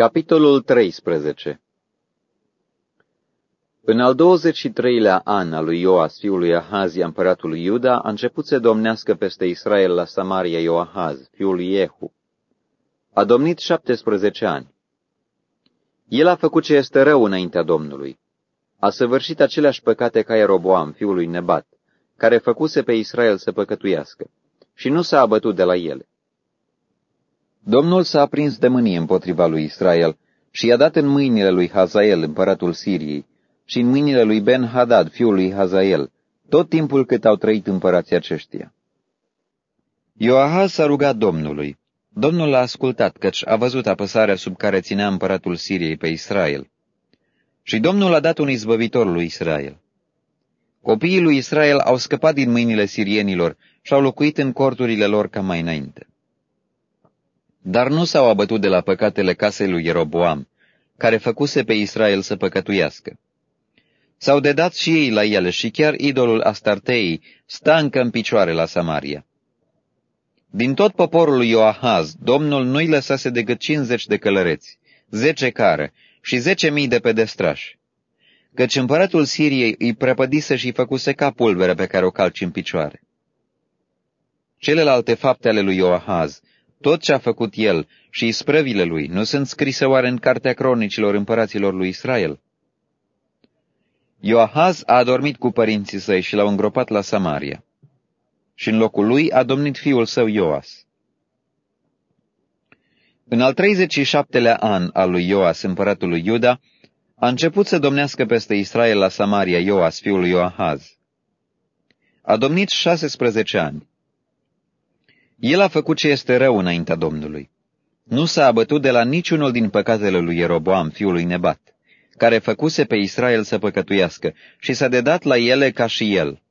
Capitolul 13 În al 23-lea an al lui Ioas, fiul lui Ahazia, împăratul lui Iuda, a început să domnească peste Israel la Samaria Ioahaz, fiul lui Jehu. A domnit 17 ani. El a făcut ce este rău înaintea Domnului. A săvârșit aceleași păcate ca Ieroboam, fiul lui Nebat, care făcuse pe Israel să păcătuiască, și nu s-a abătut de la ele. Domnul s-a aprins de mânie împotriva lui Israel și i-a dat în mâinile lui Hazael, împăratul Siriei, și în mâinile lui Ben-Hadad, fiul lui Hazael, tot timpul cât au trăit împărații aceștia. Ioahaz s-a rugat Domnului. Domnul l-a ascultat, căci a văzut apăsarea sub care ținea împăratul Siriei pe Israel. Și Domnul a dat un izbăvitor lui Israel. Copiii lui Israel au scăpat din mâinile sirienilor și au locuit în corturile lor ca mai înainte. Dar nu s-au abătut de la păcatele casei lui Jeroboam, care făcuse pe Israel să păcătuiască. S-au dedat și ei la ele și chiar idolul Astartei stă încă în picioare la Samaria. Din tot poporul lui Ioahaz, Domnul nu-i lăsase decât cincizeci de călăreți, zece care și zece mii de pedestrași, căci împăratul Siriei îi prăpădise și făcuse ca pulbere pe care o calci în picioare. Celelalte fapte ale lui Ioahaz, tot ce a făcut el și isprăvile lui nu sunt scrise oare în cartea cronicilor împăraților lui Israel? Ioahaz a adormit cu părinții săi și l-au îngropat la Samaria. Și în locul lui a domnit fiul său Ioas. În al 37-lea an al lui Ioas, împăratul lui Iuda, a început să domnească peste Israel la Samaria Ioas, fiul lui Ioahaz. A domnit 16 ani. El a făcut ce este rău înaintea Domnului. Nu s-a abătut de la niciunul din păcatele lui Ieroboam, fiul lui Nebat, care făcuse pe Israel să păcătuiască și s-a dedat la ele ca și el.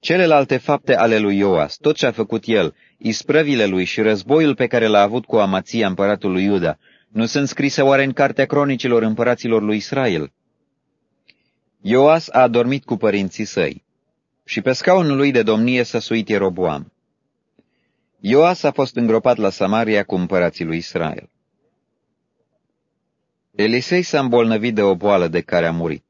Celelalte fapte ale lui Ioas, tot ce a făcut el, isprăvile lui și războiul pe care l-a avut cu Amația împăratul lui Iuda, nu sunt scrise oare în cartea cronicilor împăraților lui Israel? Ioas a adormit cu părinții săi și pe scaunul lui de domnie s-a suit Ieroboam. Ioas a fost îngropat la Samaria cu împărații lui Israel. Elisei s-a îmbolnăvit de o boală de care a murit.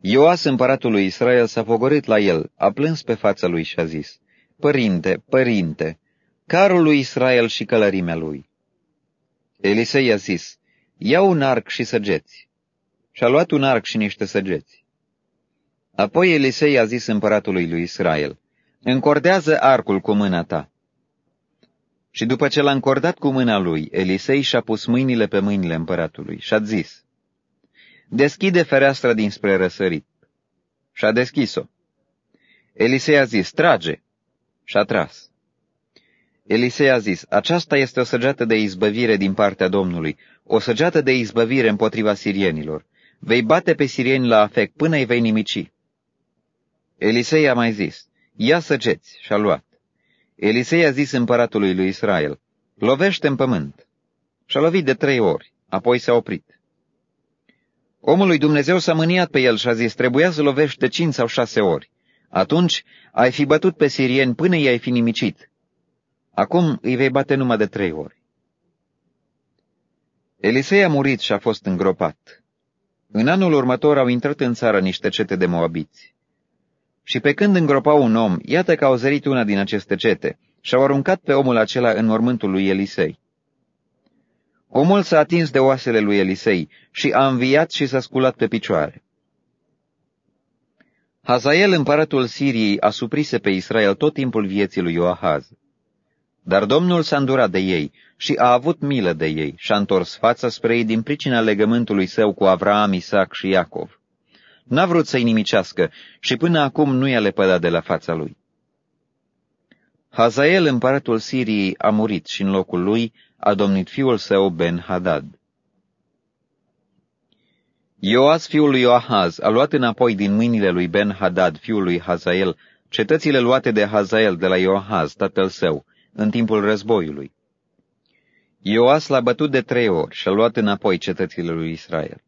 Ioas, împăratul lui Israel, s-a pogorât la el, a plâns pe fața lui și a zis, Părinte, părinte, carul lui Israel și călărimea lui. Elisei a zis, Ia un arc și săgeți. Și-a luat un arc și niște săgeți. Apoi Elisei a zis împăratului lui Israel, Încordează arcul cu mâna ta. Și după ce l-a încordat cu mâna lui, Elisei și-a pus mâinile pe mâinile împăratului și a zis, Deschide fereastra dinspre răsărit. Și a deschis-o. Elisei a zis, trage. Și a tras. Elisei a zis, aceasta este o săgeată de izbăvire din partea Domnului, o săgeată de izbăvire împotriva sirienilor. Vei bate pe sirieni la afect până îi vei nimici. Elisei a mai zis, ia săgeți, și-a luat. Elisei a zis împăratului lui Israel, lovește în pământ. Și-a lovit de trei ori, apoi s-a oprit. Omul lui Dumnezeu s-a mâniat pe el și a zis, trebuia să lovești de cinci sau șase ori. Atunci ai fi bătut pe sirieni până i-ai fi nimicit. Acum îi vei bate numai de trei ori. Elisei a murit și a fost îngropat. În anul următor au intrat în țară niște cete de moabiți. Și pe când îngropau un om, iată că au zărit una din aceste cete și au aruncat pe omul acela în mormântul lui Elisei. Omul s-a atins de oasele lui Elisei și a înviat și s-a sculat pe picioare. Hazael, împăratul Siriei, a suprise pe Israel tot timpul vieții lui Ioahaz. Dar Domnul s-a îndurat de ei și a avut milă de ei și a întors fața spre ei din pricina legământului său cu Avraam, Isaac și Iacov. N-a vrut să-i nimicească și până acum nu i-a lepădat de la fața lui. Hazael, împăratul Siriei, a murit și în locul lui a domnit fiul său Ben-Hadad. Ioas, fiul lui Ioahaz, a luat înapoi din mâinile lui Ben-Hadad, fiul lui Hazael, cetățile luate de Hazael de la Ioahaz, tatăl său, în timpul războiului. Ioas l-a bătut de trei ori și a luat înapoi cetățile lui Israel.